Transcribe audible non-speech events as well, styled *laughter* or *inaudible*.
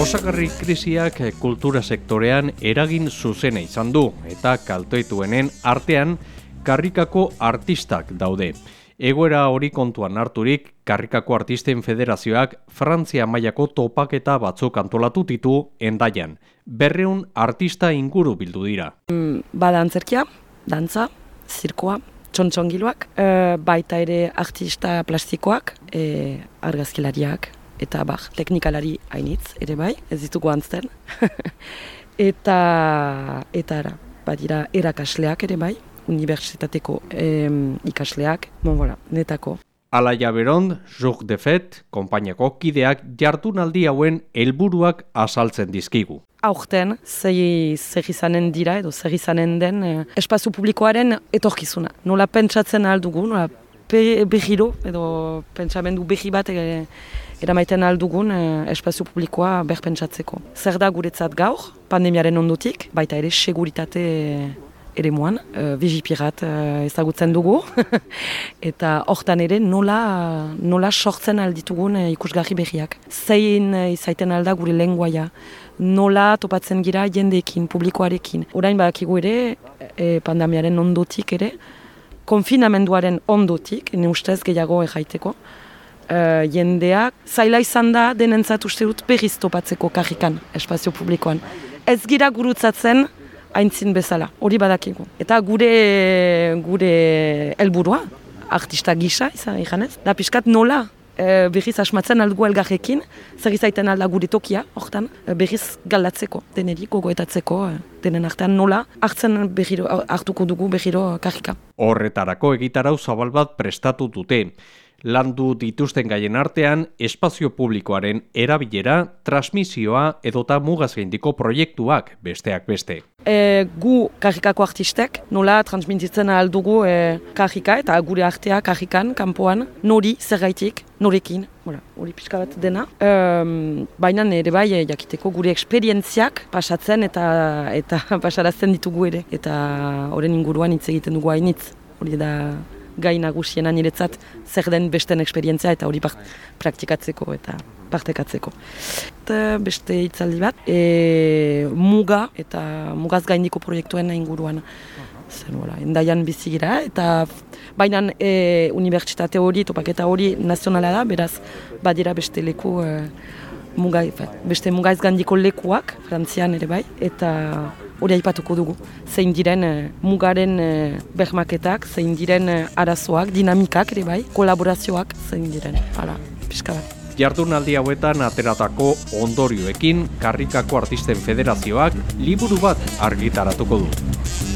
Osagarri krisiak kultura sektorean eragin zuzena izan du eta kaltoituenen artean karrikako artistak daude. Egoera hori kontuan harturik, karrikako artisten federazioak Frantzia mailako topaketa batzuk antolatu ditu endaian. Berreun artista inguru bildu dira. Mm, bada antzerkia, dantza, zirkoa, txontxongiloak, e, baita ere artista plastikoak, e, argazkilariak, eta bar, teknikalari hainitz, ere bai, ez ditugu antzten. *laughs* eta, eta ara, badira erakasleak ere bai, unibertsitateko em, ikasleak, bon, voilà, netako. Alaia Berond, Jour de Fet, kompainako kideak jardunaldi hauen helburuak azaltzen dizkigu. Aurten, zei zer izanen dira edo zer izanen den eh, espazio publikoaren etorkizuna. Nola pentsatzen aldugu, nola behiro edo pentsamendu behi bat eh, eramaiten aldugun eh, espazio publikoa berpentsatzeko. Zer da guretzat gaur, pandemiaren ondotik, baita ere seguritate ere moan, uh, vigipirat uh, ezagutzen dugu, *laughs* eta hortan ere nola, nola sortzen alditugun uh, ikusgarri behiak. Zein uh, izaiten alda gure lenguaia, nola topatzen gira jendeekin, publikoarekin. Orain badakigu ere, e, pandemiaren ondotik ere, konfinamenduaren ondotik, ne ustez gehiago ejaiteko, uh, jendeak zaila izan da denentzat uste dut berriz topatzeko karrikan espazio publikoan. Ez gira gurutzatzen aintzin bezala, hori badakigu. Eta gure gure helburua artista gisa, izan ikanez, da pixkat nola e, berriz asmatzen aldugu elgarrekin, zer izaiten alda gure tokia, hortan, e, berriz galdatzeko, deneri, gogoetatzeko, e, denen artean nola, hartzen berriro, hartuko dugu berriro karrika. Horretarako egitarau zabal bat prestatu dute landu dituzten gaien artean espazio publikoaren erabilera, transmisioa edota mugaz gaindiko proiektuak besteak beste. E, gu karikako artistek nola transmititzen aldugu e, karika eta gure artea karikan, kanpoan, nori, zergaitik, norekin, hori pixka bat dena. E, Baina ere bai e, jakiteko gure eksperientziak pasatzen eta eta *laughs* pasarazten ditugu ere. Eta horren inguruan hitz egiten dugu hainitz. Hori da gai nagusiena niretzat zer den besten esperientzia eta hori praktikatzeko eta partekatzeko. Eta beste itzaldi bat, e, muga eta mugaz gaindiko proiektuen inguruan. Zer, wala, endaian bizigira eta baina e, unibertsitate hori, topaketa hori nazionala da, beraz badira beste leku e, muga, beste mugaz gaindiko lekuak, frantzian ere bai, eta hori aipatuko dugu. Zein diren eh, mugaren eh, bermaketak, zein diren eh, arazoak, dinamikak ere bai, kolaborazioak zein diren. Hala, pixka bat. Jardunaldi hauetan ateratako ondorioekin Karrikako Artisten Federazioak liburu bat argitaratuko du.